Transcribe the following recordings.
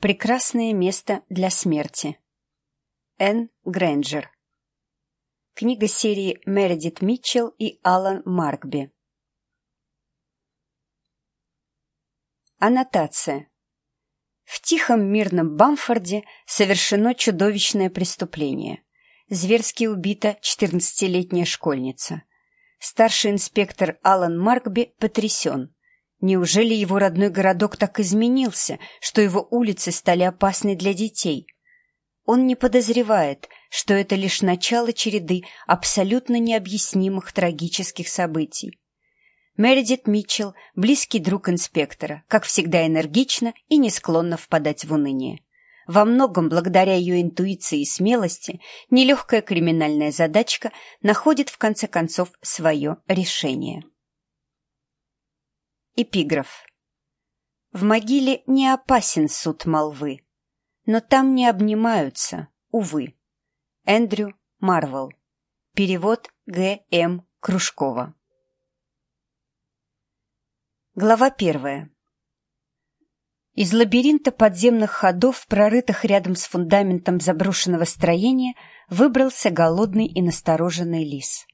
Прекрасное место для смерти. Энн Грэнджер. Книга серии Мередит Митчелл и Алан Маркби. Аннотация. В тихом мирном Бамфорде совершено чудовищное преступление. Зверски убита 14-летняя школьница. Старший инспектор Алан Маркби потрясен. Неужели его родной городок так изменился, что его улицы стали опасны для детей? Он не подозревает, что это лишь начало череды абсолютно необъяснимых трагических событий. Мередит Митчелл – близкий друг инспектора, как всегда энергично и не склонна впадать в уныние. Во многом благодаря ее интуиции и смелости нелегкая криминальная задачка находит в конце концов свое решение. Эпиграф. В могиле не опасен суд молвы, но там не обнимаются, увы. Эндрю Марвел. Перевод Г. М. Кружкова. Глава первая. Из лабиринта подземных ходов, прорытых рядом с фундаментом заброшенного строения, выбрался голодный и настороженный лис.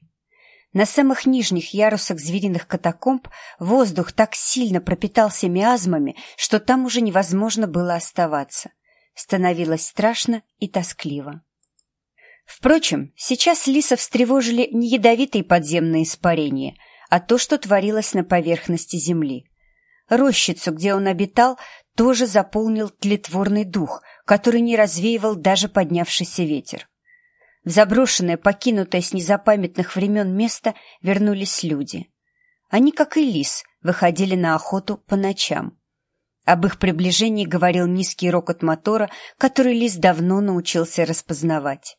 На самых нижних ярусах звериных катакомб воздух так сильно пропитался миазмами, что там уже невозможно было оставаться. Становилось страшно и тоскливо. Впрочем, сейчас лиса встревожили не ядовитые подземные испарения, а то, что творилось на поверхности земли. Рощицу, где он обитал, тоже заполнил тлетворный дух, который не развеивал даже поднявшийся ветер. В заброшенное, покинутое с незапамятных времен место вернулись люди. Они, как и лис, выходили на охоту по ночам. Об их приближении говорил низкий рокот мотора, который лис давно научился распознавать.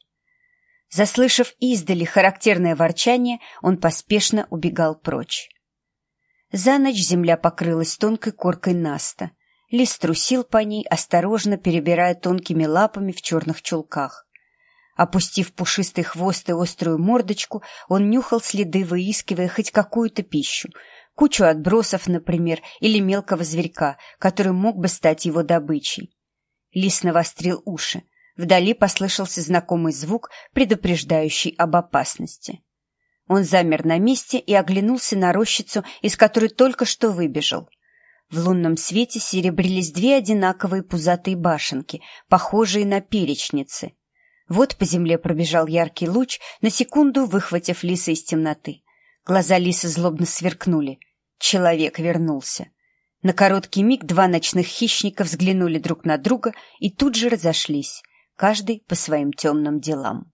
Заслышав издали характерное ворчание, он поспешно убегал прочь. За ночь земля покрылась тонкой коркой наста. Лис трусил по ней, осторожно перебирая тонкими лапами в черных чулках. Опустив пушистый хвост и острую мордочку, он нюхал следы, выискивая хоть какую-то пищу. Кучу отбросов, например, или мелкого зверька, который мог бы стать его добычей. Лис навострил уши. Вдали послышался знакомый звук, предупреждающий об опасности. Он замер на месте и оглянулся на рощицу, из которой только что выбежал. В лунном свете серебрились две одинаковые пузатые башенки, похожие на перечницы. Вот по земле пробежал яркий луч, на секунду выхватив лиса из темноты. Глаза лисы злобно сверкнули. Человек вернулся. На короткий миг два ночных хищника взглянули друг на друга и тут же разошлись, каждый по своим темным делам.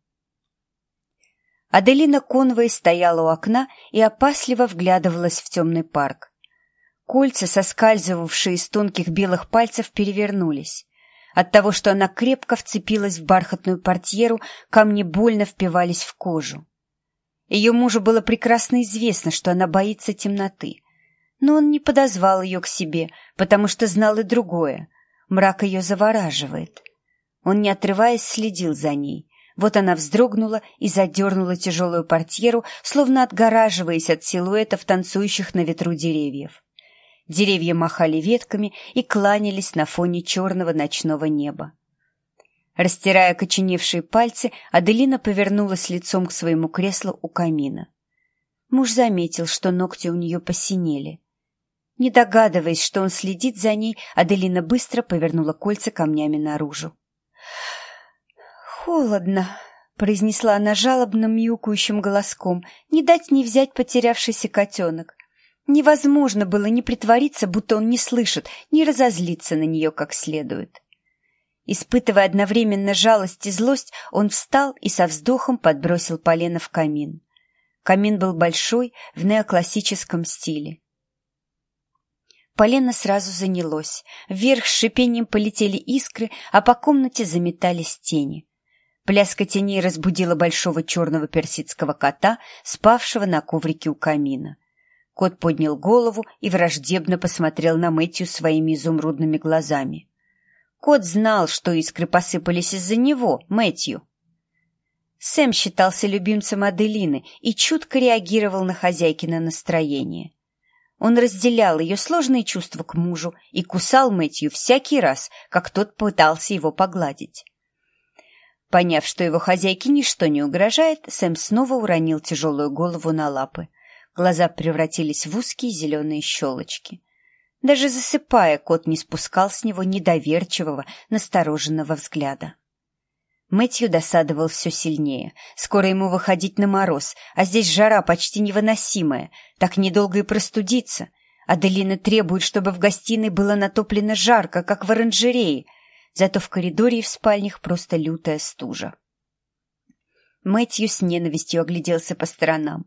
Аделина Конвой стояла у окна и опасливо вглядывалась в темный парк. Кольца, соскальзывавшие из тонких белых пальцев, перевернулись. От того, что она крепко вцепилась в бархатную портьеру, камни больно впивались в кожу. Ее мужу было прекрасно известно, что она боится темноты. Но он не подозвал ее к себе, потому что знал и другое. Мрак ее завораживает. Он, не отрываясь, следил за ней. Вот она вздрогнула и задернула тяжелую портьеру, словно отгораживаясь от силуэтов танцующих на ветру деревьев. Деревья махали ветками и кланялись на фоне черного ночного неба. Растирая коченевшие пальцы, Аделина повернулась лицом к своему креслу у камина. Муж заметил, что ногти у нее посинели. Не догадываясь, что он следит за ней, Аделина быстро повернула кольца камнями наружу. «Холодно», — произнесла она жалобным мяукающим голоском, «не дать не взять потерявшийся котенок. Невозможно было не притвориться, будто он не слышит, не разозлиться на нее как следует. Испытывая одновременно жалость и злость, он встал и со вздохом подбросил полено в камин. Камин был большой, в неоклассическом стиле. Полено сразу занялось. Вверх с шипением полетели искры, а по комнате заметались тени. Пляска теней разбудила большого черного персидского кота, спавшего на коврике у камина. Кот поднял голову и враждебно посмотрел на Мэтью своими изумрудными глазами. Кот знал, что искры посыпались из-за него, Мэтью. Сэм считался любимцем Аделины и чутко реагировал на хозяйкино настроение. Он разделял ее сложные чувства к мужу и кусал Мэтью всякий раз, как тот пытался его погладить. Поняв, что его хозяйке ничто не угрожает, Сэм снова уронил тяжелую голову на лапы. Глаза превратились в узкие зеленые щелочки. Даже засыпая, кот не спускал с него недоверчивого, настороженного взгляда. Мэтью досадовал все сильнее. Скоро ему выходить на мороз, а здесь жара почти невыносимая. Так недолго и простудиться. Аделина требует, чтобы в гостиной было натоплено жарко, как в оранжерее. Зато в коридоре и в спальнях просто лютая стужа. Мэтью с ненавистью огляделся по сторонам.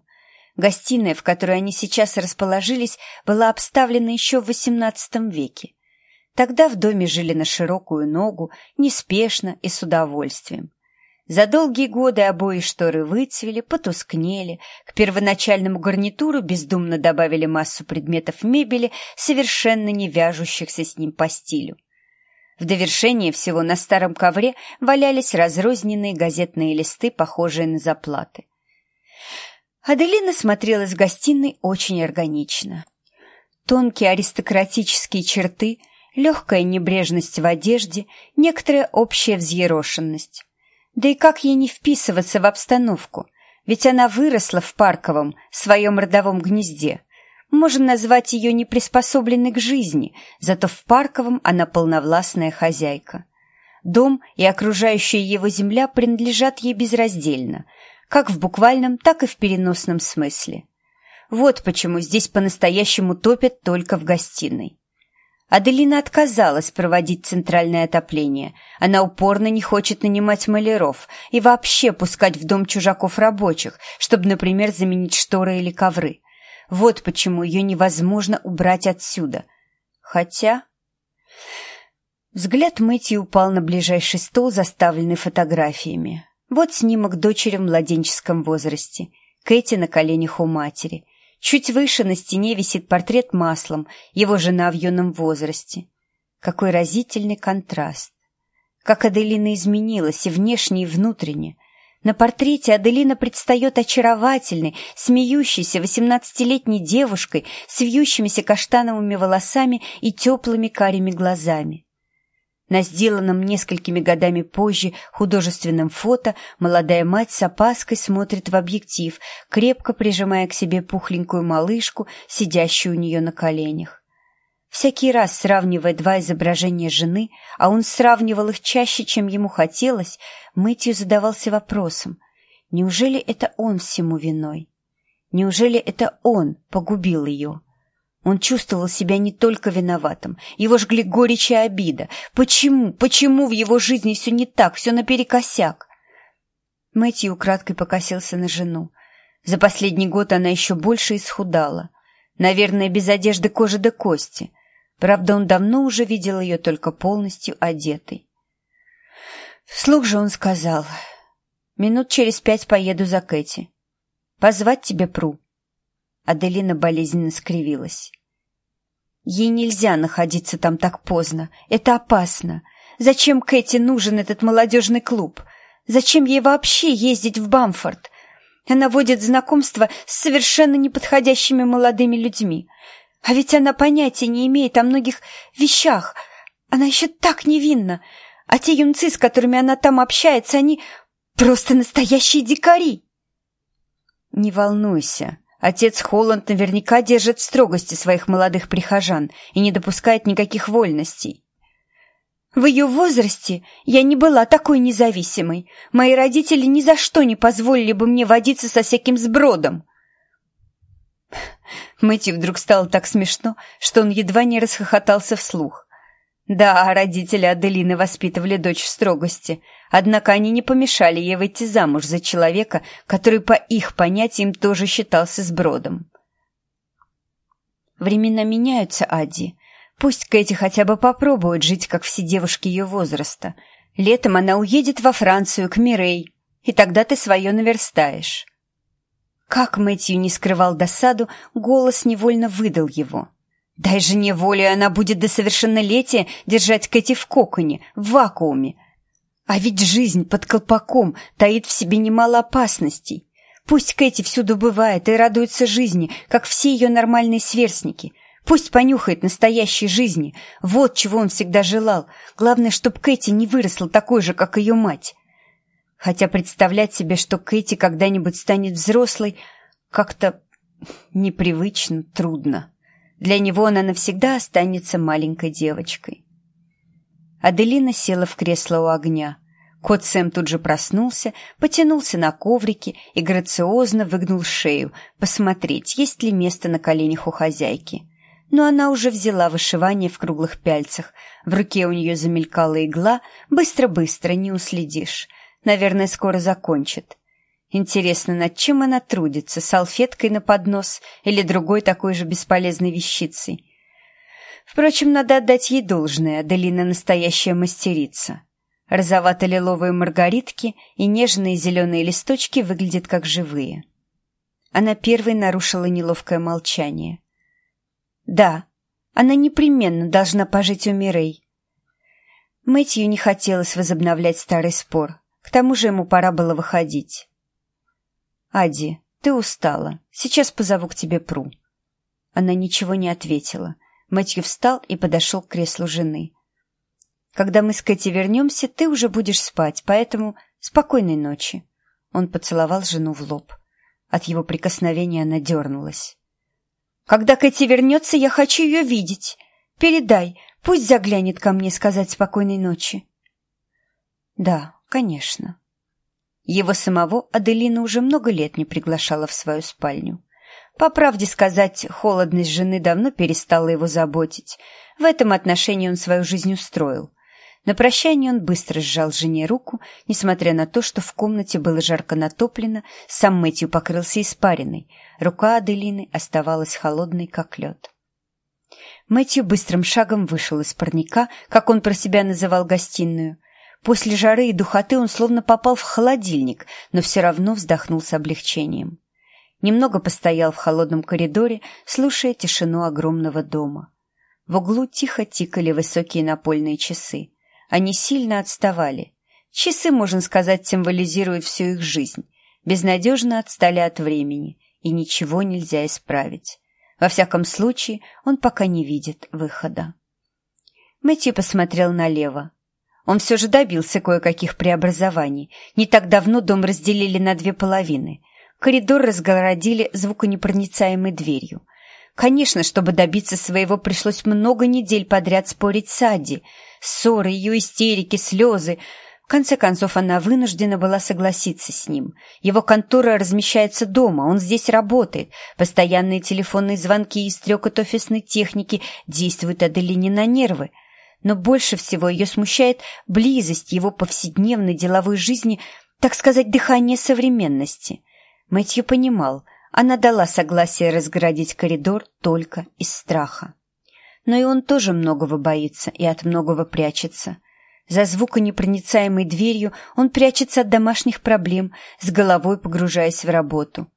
Гостиная, в которой они сейчас расположились, была обставлена еще в XVIII веке. Тогда в доме жили на широкую ногу, неспешно и с удовольствием. За долгие годы обои шторы выцвели, потускнели, к первоначальному гарнитуру бездумно добавили массу предметов мебели, совершенно не вяжущихся с ним по стилю. В довершение всего на старом ковре валялись разрозненные газетные листы, похожие на заплаты. Аделина смотрелась в гостиной очень органично. Тонкие аристократические черты, легкая небрежность в одежде, некоторая общая взъерошенность. Да и как ей не вписываться в обстановку? Ведь она выросла в парковом, своем родовом гнезде. Можем назвать ее неприспособленной к жизни, зато в парковом она полновластная хозяйка. Дом и окружающая его земля принадлежат ей безраздельно – как в буквальном, так и в переносном смысле. Вот почему здесь по-настоящему топят только в гостиной. Аделина отказалась проводить центральное отопление. Она упорно не хочет нанимать маляров и вообще пускать в дом чужаков рабочих, чтобы, например, заменить шторы или ковры. Вот почему ее невозможно убрать отсюда. Хотя... Взгляд Мэтью упал на ближайший стол, заставленный фотографиями. Вот снимок дочери в младенческом возрасте. Кэти на коленях у матери. Чуть выше на стене висит портрет маслом, его жена в юном возрасте. Какой разительный контраст. Как Аделина изменилась и внешне, и внутренне. На портрете Аделина предстает очаровательной, смеющейся восемнадцатилетней девушкой с вьющимися каштановыми волосами и теплыми карими глазами. На сделанном несколькими годами позже художественном фото молодая мать с опаской смотрит в объектив, крепко прижимая к себе пухленькую малышку, сидящую у нее на коленях. Всякий раз сравнивая два изображения жены, а он сравнивал их чаще, чем ему хотелось, Мэтью задавался вопросом, неужели это он всему виной? Неужели это он погубил ее? Он чувствовал себя не только виноватым. Его жгли горечь и обида. Почему, почему в его жизни все не так, все наперекосяк? Мэтью украдкой покосился на жену. За последний год она еще больше исхудала. Наверное, без одежды кожи до кости. Правда, он давно уже видел ее только полностью одетой. Вслух же он сказал, «Минут через пять поеду за Кэти. Позвать тебе Пру?» Аделина болезненно скривилась. Ей нельзя находиться там так поздно. Это опасно. Зачем Кэти нужен этот молодежный клуб? Зачем ей вообще ездить в Бамфорд? Она водит знакомства с совершенно неподходящими молодыми людьми. А ведь она понятия не имеет о многих вещах. Она еще так невинна. А те юнцы, с которыми она там общается, они просто настоящие дикари. Не волнуйся, Отец Холланд наверняка держит в строгости своих молодых прихожан и не допускает никаких вольностей. В ее возрасте я не была такой независимой. Мои родители ни за что не позволили бы мне водиться со всяким сбродом. Мэтью вдруг стало так смешно, что он едва не расхохотался вслух. Да, родители Аделины воспитывали дочь в строгости, однако они не помешали ей выйти замуж за человека, который по их понятиям тоже считался сбродом. Времена меняются, Ади. Пусть Кэти хотя бы попробует жить, как все девушки ее возраста. Летом она уедет во Францию, к Мирей, и тогда ты свое наверстаешь. Как Мэтью не скрывал досаду, голос невольно выдал его — Дай жене волю, и она будет до совершеннолетия держать Кэти в коконе, в вакууме. А ведь жизнь под колпаком таит в себе немало опасностей. Пусть Кэти всюду бывает и радуется жизни, как все ее нормальные сверстники. Пусть понюхает настоящей жизни. Вот чего он всегда желал. Главное, чтоб Кэти не выросла такой же, как ее мать. Хотя представлять себе, что Кэти когда-нибудь станет взрослой, как-то непривычно, трудно. Для него она навсегда останется маленькой девочкой. Аделина села в кресло у огня. Кот Сэм тут же проснулся, потянулся на коврике и грациозно выгнул шею, посмотреть, есть ли место на коленях у хозяйки. Но она уже взяла вышивание в круглых пяльцах. В руке у нее замелькала игла, быстро-быстро, не уследишь. Наверное, скоро закончит. Интересно, над чем она трудится, салфеткой на поднос или другой такой же бесполезной вещицей? Впрочем, надо отдать ей должное, Аделина настоящая мастерица. Розовато-лиловые маргаритки и нежные зеленые листочки выглядят как живые. Она первой нарушила неловкое молчание. «Да, она непременно должна пожить у Мирей». Мэтью не хотелось возобновлять старый спор. К тому же ему пора было выходить. «Ади, ты устала. Сейчас позову к тебе Пру». Она ничего не ответила — Мэтью встал и подошел к креслу жены. «Когда мы с Кэти вернемся, ты уже будешь спать, поэтому спокойной ночи». Он поцеловал жену в лоб. От его прикосновения она дернулась. «Когда Кэти вернется, я хочу ее видеть. Передай, пусть заглянет ко мне сказать спокойной ночи». «Да, конечно». Его самого Аделина уже много лет не приглашала в свою спальню. По правде сказать, холодность жены давно перестала его заботить. В этом отношении он свою жизнь устроил. На прощание он быстро сжал жене руку, несмотря на то, что в комнате было жарко натоплено, сам Мэтью покрылся испариной. Рука Аделины оставалась холодной, как лед. Мэтью быстрым шагом вышел из парника, как он про себя называл гостиную. После жары и духоты он словно попал в холодильник, но все равно вздохнул с облегчением. Немного постоял в холодном коридоре, слушая тишину огромного дома. В углу тихо тикали высокие напольные часы. Они сильно отставали. Часы, можно сказать, символизируют всю их жизнь. Безнадежно отстали от времени, и ничего нельзя исправить. Во всяком случае, он пока не видит выхода. Мэтью посмотрел налево. Он все же добился кое-каких преобразований. Не так давно дом разделили на две половины. Коридор разгородили звуконепроницаемой дверью. Конечно, чтобы добиться своего, пришлось много недель подряд спорить с Адди. Ссоры, ее истерики, слезы. В конце концов, она вынуждена была согласиться с ним. Его контора размещается дома, он здесь работает. Постоянные телефонные звонки и стрекот офисной техники действуют Аделине на нервы. Но больше всего ее смущает близость его повседневной деловой жизни, так сказать, дыхание современности. Мэтью понимал, она дала согласие разградить коридор только из страха. Но и он тоже многого боится и от многого прячется. За звуконепроницаемой дверью он прячется от домашних проблем, с головой погружаясь в работу.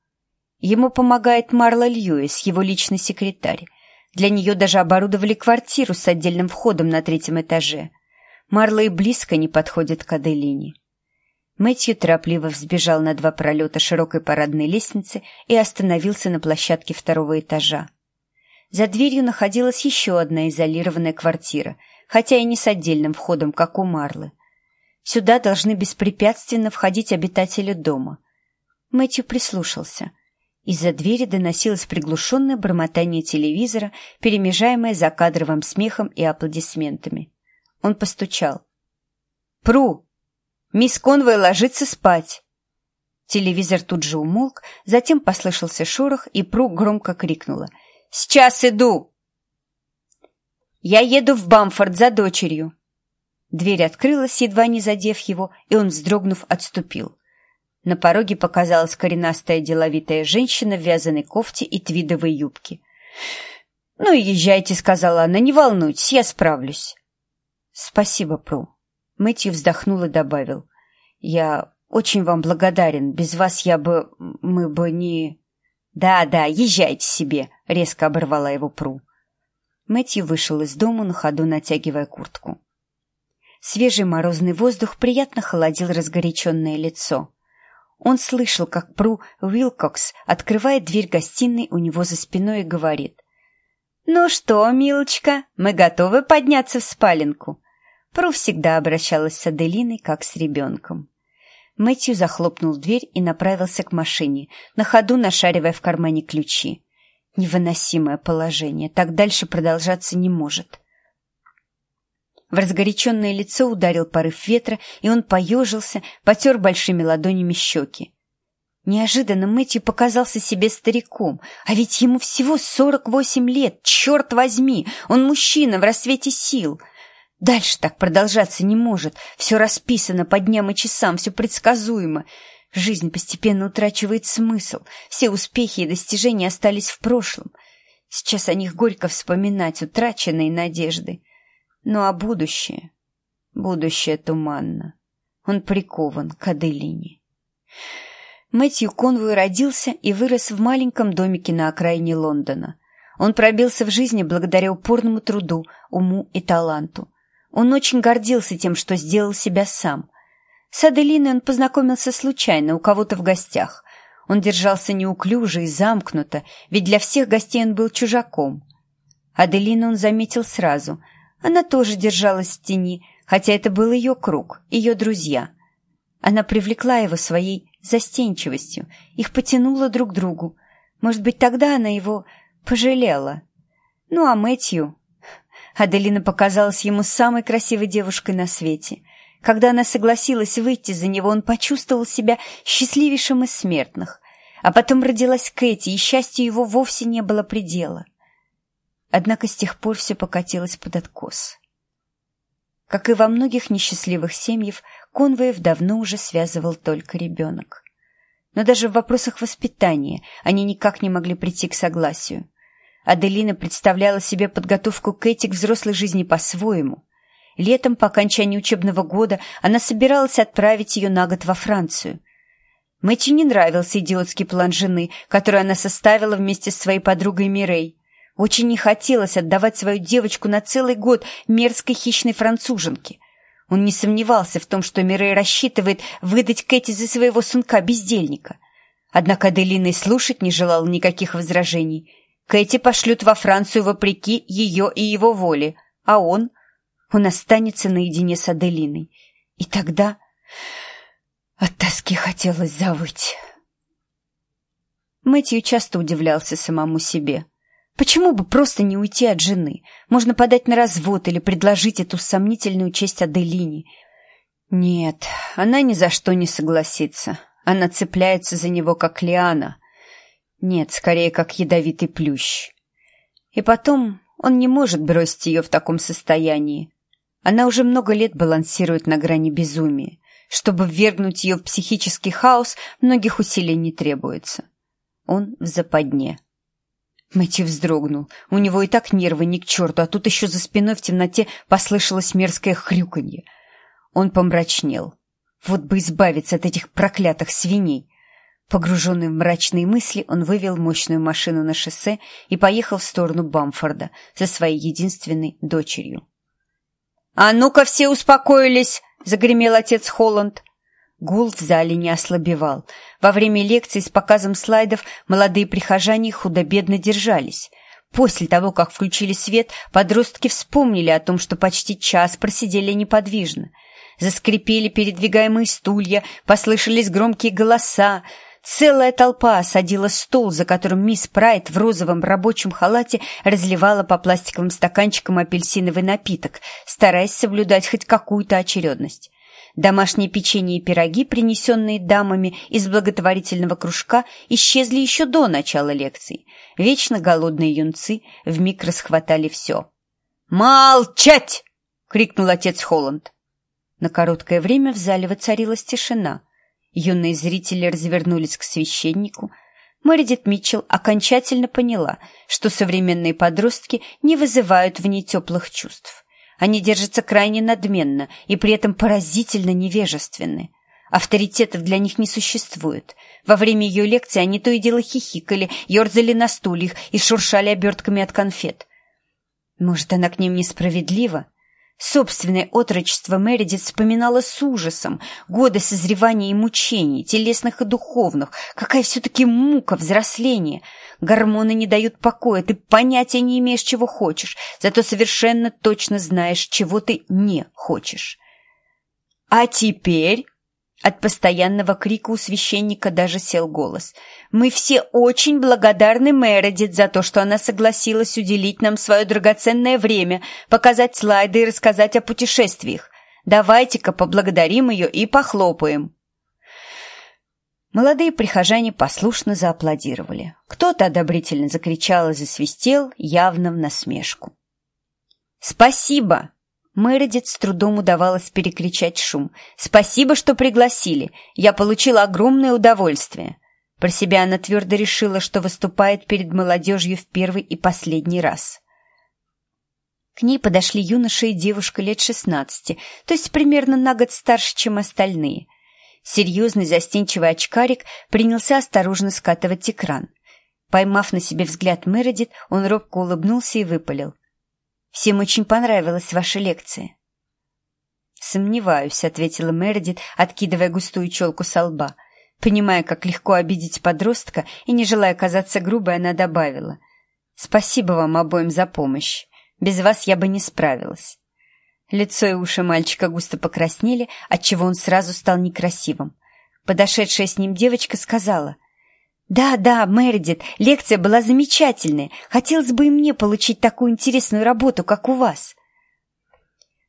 Ему помогает Марла Льюис, его личный секретарь. Для нее даже оборудовали квартиру с отдельным входом на третьем этаже. Марла и близко не подходит к Аделине. Мэтью торопливо взбежал на два пролета широкой парадной лестницы и остановился на площадке второго этажа. За дверью находилась еще одна изолированная квартира, хотя и не с отдельным входом, как у Марлы. Сюда должны беспрепятственно входить обитатели дома. Мэтью прислушался. Из-за двери доносилось приглушенное бормотание телевизора, перемежаемое закадровым смехом и аплодисментами. Он постучал. «Пру!» Мисс Конвой ложится спать!» Телевизор тут же умолк, затем послышался шорох, и Пру громко крикнула. «Сейчас иду!» «Я еду в Бамфорд за дочерью!» Дверь открылась, едва не задев его, и он, вздрогнув, отступил. На пороге показалась коренастая деловитая женщина в вязаной кофте и твидовой юбке. «Ну, езжайте», — сказала она, — «не волнуйтесь, я справлюсь». «Спасибо, Пру», Мэтью вздохнул и добавил. «Я очень вам благодарен. Без вас я бы... мы бы не...» «Да-да, езжайте себе», — резко оборвала его Пру. Мэтью вышел из дома на ходу, натягивая куртку. Свежий морозный воздух приятно холодил разгоряченное лицо. Он слышал, как Пру Уилкокс открывает дверь гостиной у него за спиной и говорит. «Ну что, милочка, мы готовы подняться в спаленку?» Пру всегда обращалась с Аделиной, как с ребенком. Мэтью захлопнул дверь и направился к машине, на ходу нашаривая в кармане ключи. Невыносимое положение, так дальше продолжаться не может. В разгоряченное лицо ударил порыв ветра, и он поежился, потер большими ладонями щеки. Неожиданно Мэтью показался себе стариком, а ведь ему всего сорок восемь лет, черт возьми, он мужчина в рассвете сил. Дальше так продолжаться не может, все расписано по дням и часам, все предсказуемо. Жизнь постепенно утрачивает смысл, все успехи и достижения остались в прошлом. Сейчас о них горько вспоминать утраченные надежды. Ну а будущее? Будущее туманно. Он прикован к Аделине. Мэтью Конвой родился и вырос в маленьком домике на окраине Лондона. Он пробился в жизни благодаря упорному труду, уму и таланту. Он очень гордился тем, что сделал себя сам. С Аделиной он познакомился случайно, у кого-то в гостях. Он держался неуклюже и замкнуто, ведь для всех гостей он был чужаком. Аделину он заметил сразу — она тоже держалась в тени, хотя это был ее круг, ее друзья. Она привлекла его своей застенчивостью, их потянула друг к другу. Может быть, тогда она его пожалела. Ну, а Мэтью... Аделина показалась ему самой красивой девушкой на свете. Когда она согласилась выйти за него, он почувствовал себя счастливейшим из смертных. А потом родилась Кэти, и счастью его вовсе не было предела. Однако с тех пор все покатилось под откос. Как и во многих несчастливых семьях, конвоев давно уже связывал только ребенок. Но даже в вопросах воспитания они никак не могли прийти к согласию. Аделина представляла себе подготовку Кэти к взрослой жизни по-своему. Летом, по окончании учебного года, она собиралась отправить ее на год во Францию. Мэтью не нравился идиотский план жены, который она составила вместе с своей подругой Мирей. Очень не хотелось отдавать свою девочку на целый год мерзкой хищной француженке. Он не сомневался в том, что Мирей рассчитывает выдать Кэти за своего сынка-бездельника. Однако Аделина и слушать не желала никаких возражений. Кэти пошлют во Францию вопреки ее и его воле, а он... Он останется наедине с Аделиной. И тогда... От тоски хотелось завыть. Мэтью часто удивлялся самому себе. Почему бы просто не уйти от жены? Можно подать на развод или предложить эту сомнительную честь Аделине. Нет, она ни за что не согласится. Она цепляется за него, как лиана. Нет, скорее, как ядовитый плющ. И потом он не может бросить ее в таком состоянии. Она уже много лет балансирует на грани безумия. Чтобы ввергнуть ее в психический хаос, многих усилий не требуется. Он в западне. Мэтью вздрогнул. У него и так нервы ни к черту, а тут еще за спиной в темноте послышалось мерзкое хрюканье. Он помрачнел. Вот бы избавиться от этих проклятых свиней. Погруженный в мрачные мысли, он вывел мощную машину на шоссе и поехал в сторону Бамфорда со своей единственной дочерью. «А ну-ка все успокоились!» — загремел отец Холланд. Гул в зале не ослабевал. Во время лекции с показом слайдов молодые прихожане худо-бедно держались. После того, как включили свет, подростки вспомнили о том, что почти час просидели неподвижно. Заскрипели передвигаемые стулья, послышались громкие голоса. Целая толпа осадила стол, за которым мисс Прайд в розовом рабочем халате разливала по пластиковым стаканчикам апельсиновый напиток, стараясь соблюдать хоть какую-то очередность. Домашние печенье и пироги, принесенные дамами из благотворительного кружка, исчезли еще до начала лекции. Вечно голодные юнцы вмиг расхватали все. «Молчать!» — крикнул отец Холланд. На короткое время в зале воцарилась тишина. Юные зрители развернулись к священнику. Мэридит Митчелл окончательно поняла, что современные подростки не вызывают в ней теплых чувств. Они держатся крайне надменно и при этом поразительно невежественны. Авторитетов для них не существует. Во время ее лекции они то и дело хихикали, ерзали на стульях и шуршали обертками от конфет. Может, она к ним несправедлива? Собственное отрочество Мередит вспоминала с ужасом. Годы созревания и мучений, телесных и духовных. Какая все-таки мука взросления. Гормоны не дают покоя, ты понятия не имеешь, чего хочешь, зато совершенно точно знаешь, чего ты не хочешь. А теперь от постоянного крика у священника даже сел голос. «Мы все очень благодарны Мередит за то, что она согласилась уделить нам свое драгоценное время, показать слайды и рассказать о путешествиях. Давайте-ка поблагодарим ее и похлопаем». Молодые прихожане послушно зааплодировали. Кто-то одобрительно закричал и засвистел, явно в насмешку. «Спасибо!» Мередит с трудом удавалось перекричать шум. «Спасибо, что пригласили. Я получила огромное удовольствие». Про себя она твердо решила, что выступает перед молодежью в первый и последний раз. К ней подошли юноша и девушка лет шестнадцати, то есть примерно на год старше, чем остальные. Серьезный застенчивый очкарик принялся осторожно скатывать экран. Поймав на себе взгляд Мередит, он робко улыбнулся и выпалил. Всем очень понравилась ваша лекция». «Сомневаюсь», — ответила Мередит, откидывая густую челку со лба. Понимая, как легко обидеть подростка, и не желая казаться грубой, она добавила. «Спасибо вам обоим за помощь. Без вас я бы не справилась». Лицо и уши мальчика густо покраснели, отчего он сразу стал некрасивым. Подошедшая с ним девочка сказала — «Да, да, Мередит, лекция была замечательная. Хотелось бы и мне получить такую интересную работу, как у вас».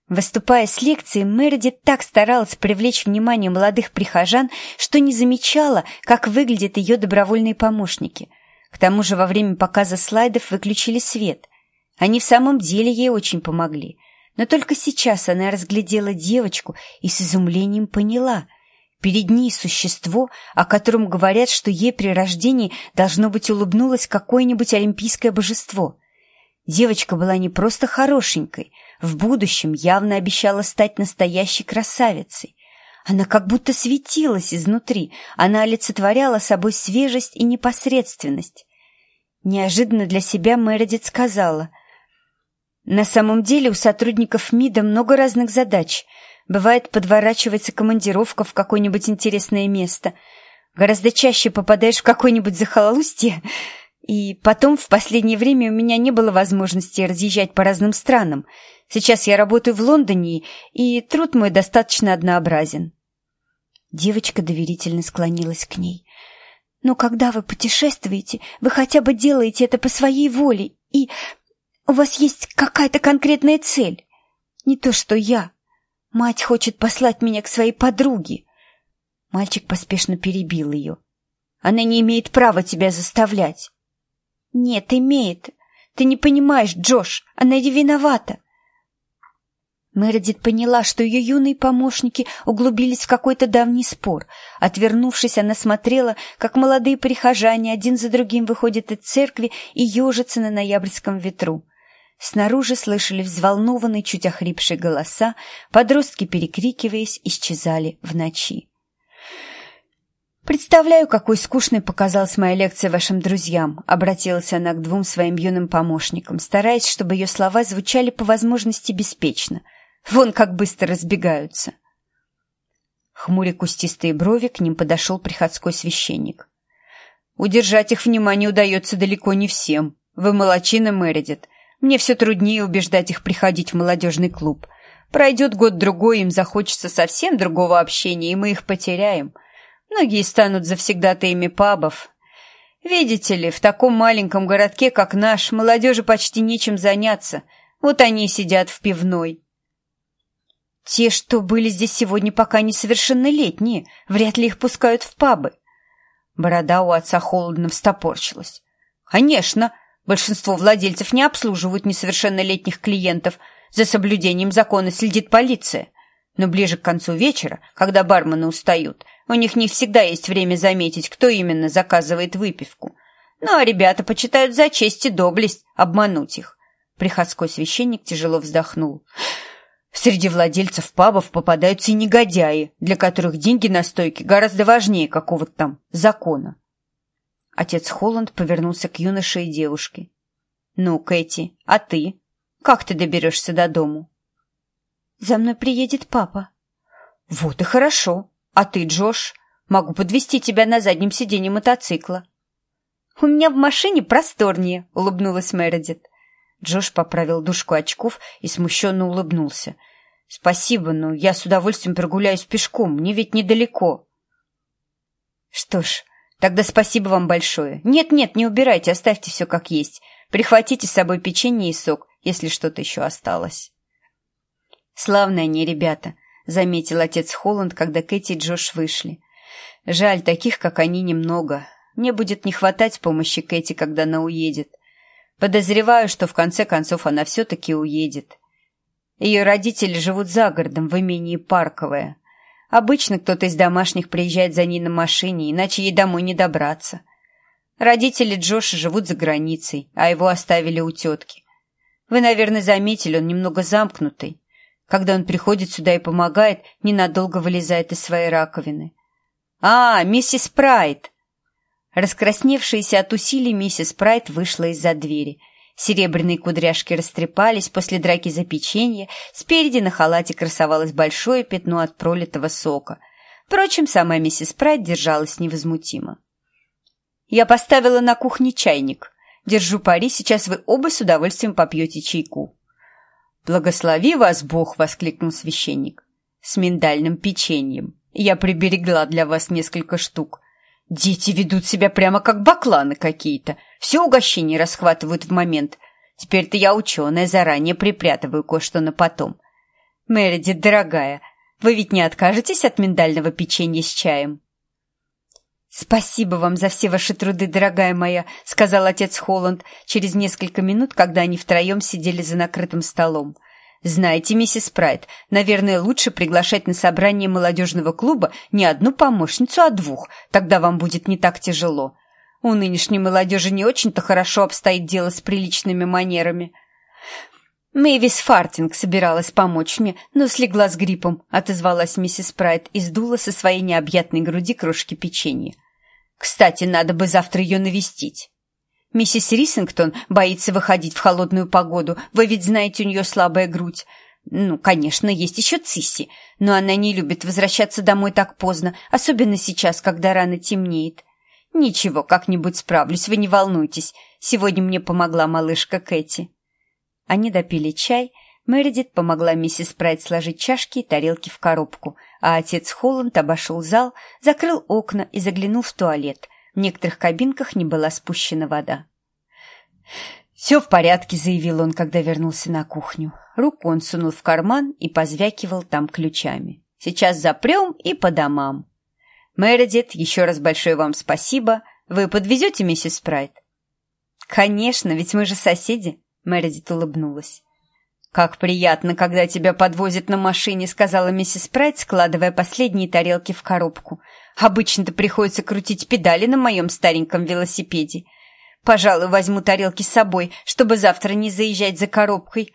Выступая с лекцией, Мередит так старалась привлечь внимание молодых прихожан, что не замечала, как выглядят ее добровольные помощники. К тому же во время показа слайдов выключили свет. Они в самом деле ей очень помогли. Но только сейчас она разглядела девочку и с изумлением поняла — Перед ней существо, о котором говорят, что ей при рождении должно быть улыбнулось какое-нибудь олимпийское божество. Девочка была не просто хорошенькой, в будущем явно обещала стать настоящей красавицей. Она как будто светилась изнутри, она олицетворяла собой свежесть и непосредственность. Неожиданно для себя Мередит сказала, «На самом деле у сотрудников МИДа много разных задач — Бывает, подворачивается командировка в какое-нибудь интересное место. Гораздо чаще попадаешь в какое-нибудь захолустье. И потом, в последнее время, у меня не было возможности разъезжать по разным странам. Сейчас я работаю в Лондоне, и труд мой достаточно однообразен. Девочка доверительно склонилась к ней. «Но когда вы путешествуете, вы хотя бы делаете это по своей воле, и у вас есть какая-то конкретная цель. Не то, что я. Мать хочет послать меня к своей подруге. Мальчик поспешно перебил ее. Она не имеет права тебя заставлять. Нет, имеет. Ты не понимаешь, Джош, она не виновата. Мередит поняла, что ее юные помощники углубились в какой-то давний спор. Отвернувшись, она смотрела, как молодые прихожане один за другим выходят из церкви и ежатся на ноябрьском ветру. Снаружи слышали взволнованные, чуть охрипшие голоса, подростки, перекрикиваясь, исчезали в ночи. «Представляю, какой скучной показалась моя лекция вашим друзьям», — обратилась она к двум своим юным помощникам, стараясь, чтобы ее слова звучали по возможности беспечно. «Вон как быстро разбегаются». Хмуря кустистые брови, к ним подошел приходской священник. «Удержать их внимание удается далеко не всем. Вы молочина, Мередит. Мне все труднее убеждать их приходить в молодежный клуб. Пройдет год-другой, им захочется совсем другого общения, и мы их потеряем. Многие станут завсегдатаями пабов. Видите ли, в таком маленьком городке, как наш, молодежи почти нечем заняться. Вот они и сидят в пивной. Те, что были здесь сегодня, пока несовершеннолетние, вряд ли их пускают в пабы. Борода у отца холодно встопорчилась. Конечно, Большинство владельцев не обслуживают несовершеннолетних клиентов. За соблюдением закона следит полиция. Но ближе к концу вечера, когда бармены устают, у них не всегда есть время заметить, кто именно заказывает выпивку. Ну а ребята почитают за честь и доблесть обмануть их. Приходской священник тяжело вздохнул. Среди владельцев пабов попадаются и негодяи, для которых деньги на стойке гораздо важнее какого-то там закона. Отец Холланд повернулся к юноше и девушке. «Ну, Кэти, а ты? Как ты доберешься до дому?» За мной приедет папа. Вот и хорошо. А ты, Джош, могу подвести тебя на заднем сиденье мотоцикла. У меня в машине просторнее, улыбнулась Мередит. Джош поправил дужку очков и смущенно улыбнулся. «Спасибо, но я с удовольствием прогуляюсь пешком, мне ведь недалеко». «Что ж, тогда спасибо вам большое. Нет-нет, не убирайте, оставьте все как есть. Прихватите с собой печенье и сок, если что-то еще осталось». «Славные они, ребята», — заметил отец Холланд, когда Кэти и Джош вышли. «Жаль, таких, как они, немного. Мне будет не хватать помощи Кэти, когда она уедет. Подозреваю, что в конце концов она все-таки уедет. Ее родители живут за городом, в имении Парковое. Обычно кто-то из домашних приезжает за ней на машине, иначе ей домой не добраться. Родители Джоша живут за границей, а его оставили у тетки. Вы, наверное, заметили, он немного замкнутый. Когда он приходит сюда и помогает, ненадолго вылезает из своей раковины. «А, миссис Прайд!» Раскрасневшаяся от усилий миссис Прайд вышла из-за двери. Серебряные кудряшки растрепались после драки за печенье, спереди на халате красовалось большое пятно от пролитого сока. Впрочем, сама миссис Прайд держалась невозмутимо. «Я поставила на кухне чайник. Держу пари, сейчас вы оба с удовольствием попьете чайку». «Благослови вас Бог!» — воскликнул священник. «С миндальным печеньем. Я приберегла для вас несколько штук. Дети ведут себя прямо как бакланы какие-то. Все угощения расхватывают в момент. Теперь-то я ученая, заранее припрятываю кое-что на потом. Мередит, дорогая, вы ведь не откажетесь от миндального печенья с чаем?» «Спасибо вам за все ваши труды, дорогая моя», — сказал отец Холланд через несколько минут, когда они втроем сидели за накрытым столом. «Знаете, миссис Прайд, наверное, лучше приглашать на собрание молодежного клуба не одну помощницу, а двух, тогда вам будет не так тяжело. У нынешней молодежи не очень-то хорошо обстоит дело с приличными манерами». «Мэйвис Фартинг собиралась помочь мне, но слегла с гриппом», — отозвалась миссис Прайд и сдула со своей необъятной груди крошки печенья. «Кстати, надо бы завтра ее навестить». «Миссис Рисингтон боится выходить в холодную погоду. Вы ведь знаете, у нее слабая грудь. Ну, конечно, есть еще Цисси, но она не любит возвращаться домой так поздно, особенно сейчас, когда рано темнеет. Ничего, как-нибудь справлюсь, вы не волнуйтесь. Сегодня мне помогла малышка Кэти». Они допили чай, Мередит помогла миссис Прайд сложить чашки и тарелки в коробку, а отец Холланд обошел зал, закрыл окна и заглянул в туалет. В некоторых кабинках не была спущена вода. «Все в порядке», — заявил он, когда вернулся на кухню. Руку он сунул в карман и позвякивал там ключами. «Сейчас запрем и по домам». «Мередит, еще раз большое вам спасибо. Вы подвезете миссис Прайд?» «Конечно, ведь мы же соседи», Мередит улыбнулась. «Как приятно, когда тебя подвозят на машине», — сказала миссис Прайд, складывая последние тарелки в коробку. «Обычно-то приходится крутить педали на моем стареньком велосипеде. Пожалуй, возьму тарелки с собой, чтобы завтра не заезжать за коробкой.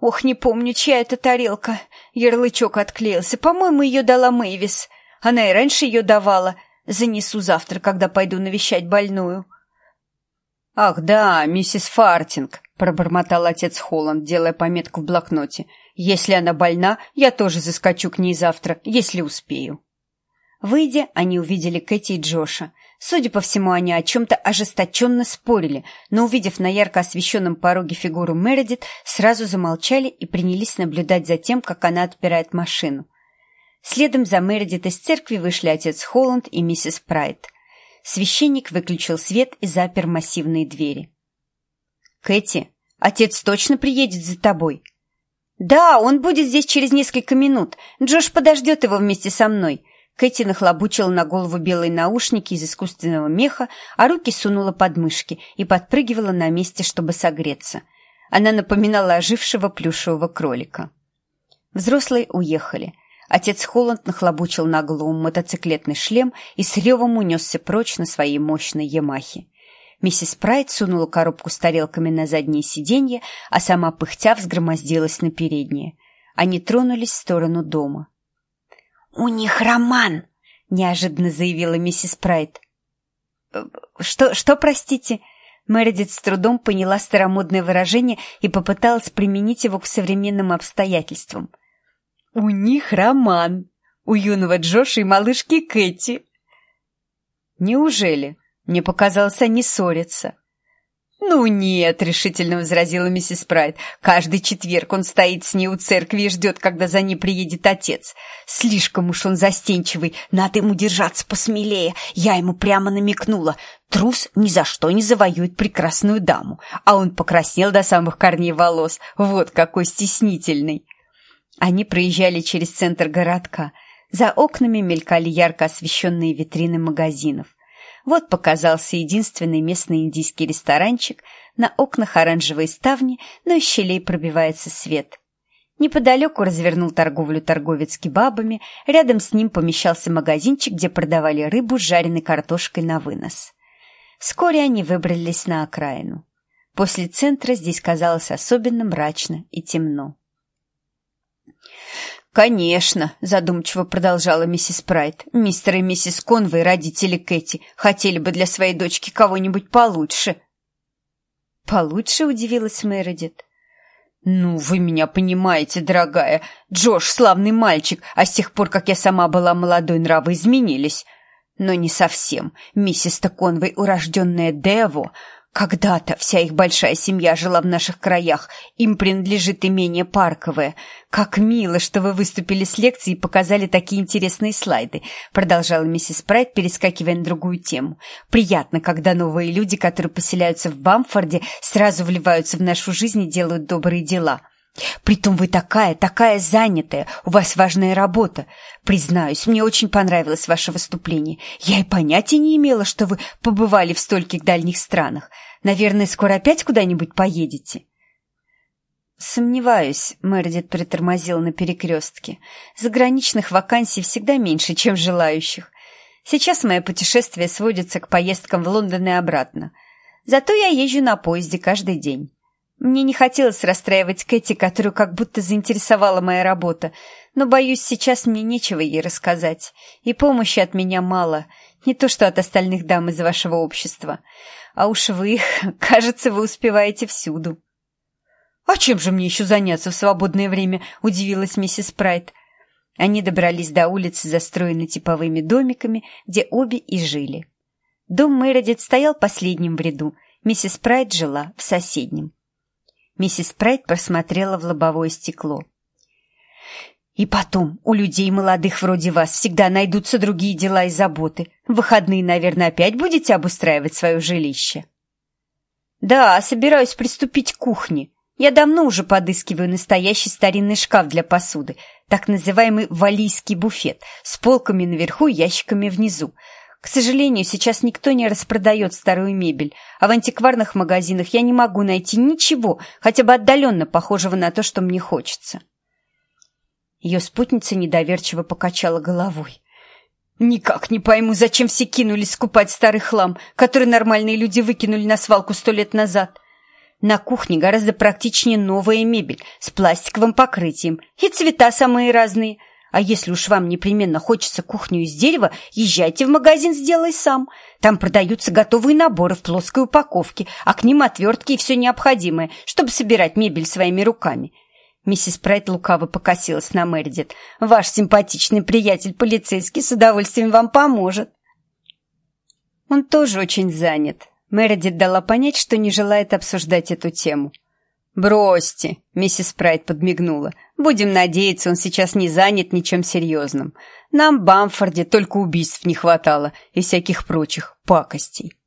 Ох, не помню, чья это тарелка. Ярлычок отклеился. По-моему, ее дала Мэйвис. Она и раньше ее давала. Занесу завтра, когда пойду навещать больную». «Ах да, миссис Фартинг», — пробормотал отец Холланд, делая пометку в блокноте. «Если она больна, я тоже заскочу к ней завтра, если успею». Выйдя, они увидели Кэти и Джоша. Судя по всему, они о чем-то ожесточенно спорили, но, увидев на ярко освещенном пороге фигуру Мередит, сразу замолчали и принялись наблюдать за тем, как она отпирает машину. Следом за Мередит из церкви вышли отец Холланд и миссис Прайд — Священник выключил свет и запер массивные двери. «Кэти, отец точно приедет за тобой?» «Да, он будет здесь через несколько минут. Джош подождет его вместе со мной». Кэти нахлобучила на голову белые наушники из искусственного меха, а руки сунула под мышки и подпрыгивала на месте, чтобы согреться. Она напоминала ожившего плюшевого кролика. Взрослые уехали. Отец Холланд нахлобучил на голову мотоциклетный шлем и с ревом унесся прочь на своей мощной Ямахе. Миссис Прайд сунула коробку с тарелками на заднее сиденье, а сама пыхтя взгромоздилась на переднее. Они тронулись в сторону дома. «У них роман!» — неожиданно заявила миссис Прайд. «Э, «Что, что, простите?» Мередит с трудом поняла старомодное выражение и попыталась применить его к современным обстоятельствам — У них роман. У юного Джоша и малышки Кэти. Неужели? Мне показалось, они ссорятся. «Ну нет», — решительно возразила миссис Прайд. «Каждый четверг он стоит с ней у церкви и ждет, когда за ней приедет отец. Слишком уж он застенчивый, надо ему держаться посмелее. Я ему прямо намекнула. Трус ни за что не завоюет прекрасную даму. А он покраснел до самых корней волос. Вот какой стеснительный». Они проезжали через центр городка. За окнами мелькали ярко освещенные витрины магазинов. Вот показался единственный местный индийский ресторанчик, на окнах оранжевые ставни, но из щелей пробивается свет. Неподалеку развернул торговлю торговец кебабами, рядом с ним помещался магазинчик, где продавали рыбу с жареной картошкой на вынос. Вскоре они выбрались на окраину. После центра здесь казалось особенно мрачно и темно. «Конечно», — задумчиво продолжала миссис Прайт. «Мистер и миссис Конвей, родители Кэти, хотели бы для своей дочки кого-нибудь получше». «Получше?» — удивилась Мередит. «Ну, вы меня понимаете, дорогая. Джош — славный мальчик, а с тех пор, как я сама была молодой, нравы изменились. Но не совсем. Миссис-то Конвей, урожденная Дево, когда-то вся их большая семья жила в наших краях, им принадлежит имение Парковое. Как мило, что вы выступили с лекцией и показали такие интересные слайды, продолжала миссис Прайт, перескакивая на другую тему. Приятно, когда новые люди, которые поселяются в Бамфорде, сразу вливаются в нашу жизнь и делают добрые дела. Притом вы такая, такая занятая, у вас важная работа. Признаюсь, мне очень понравилось ваше выступление. Я и понятия не имела, что вы побывали в стольких дальних странах. Наверное, скоро опять куда-нибудь поедете?» «Сомневаюсь», — Мередит притормозила на перекрестке. «Заграничных вакансий всегда меньше, чем желающих. Сейчас мое путешествие сводится к поездкам в Лондон и обратно. Зато я езжу на поезде каждый день. Мне не хотелось расстраивать Кэти, которую как будто заинтересовала моя работа, но, боюсь, сейчас мне нечего ей рассказать, и помощи от меня мало, не то что от остальных дам из вашего общества. А уж вы, кажется, вы успеваете всюду». «А чем же мне еще заняться в свободное время?» — удивилась миссис Прайт. Они добрались до улицы, застроенной типовыми домиками, где обе и жили. Дом Мередит стоял последним в ряду, миссис Прайт жила в соседнем. Миссис Прайт просмотрела в лобовое стекло. «И потом, у людей молодых вроде вас всегда найдутся другие дела и заботы. В выходные, наверное, опять будете обустраивать свое жилище?» «Да, собираюсь приступить к кухне. Я давно уже подыскиваю настоящий старинный шкаф для посуды, так называемый валийский буфет, с полками наверху и ящиками внизу. К сожалению, сейчас никто не распродает старую мебель, а в антикварных магазинах я не могу найти ничего, хотя бы отдаленно похожего на то, что мне хочется. Ее спутница недоверчиво покачала головой. «Никак не пойму, зачем все кинулись скупать старый хлам, который нормальные люди выкинули на свалку сто лет назад. На кухне гораздо практичнее новая мебель с пластиковым покрытием и цвета самые разные. А если уж вам непременно хочется кухню из дерева, езжайте в магазин «Сделай сам». Там продаются готовые наборы в плоской упаковке, а к ним отвертки и все необходимое, чтобы собирать мебель своими руками. Миссис Прайт лукаво покосилась на Мередит. «Ваш симпатичный приятель полицейский с удовольствием вам поможет». Он тоже очень занят. Мередит дала понять, что не желает обсуждать эту тему. «Бросьте!» — миссис Прайт подмигнула. «Будем надеяться, он сейчас не занят ничем серьезным. Нам в Бамфорде только убийств не хватало и всяких прочих пакостей».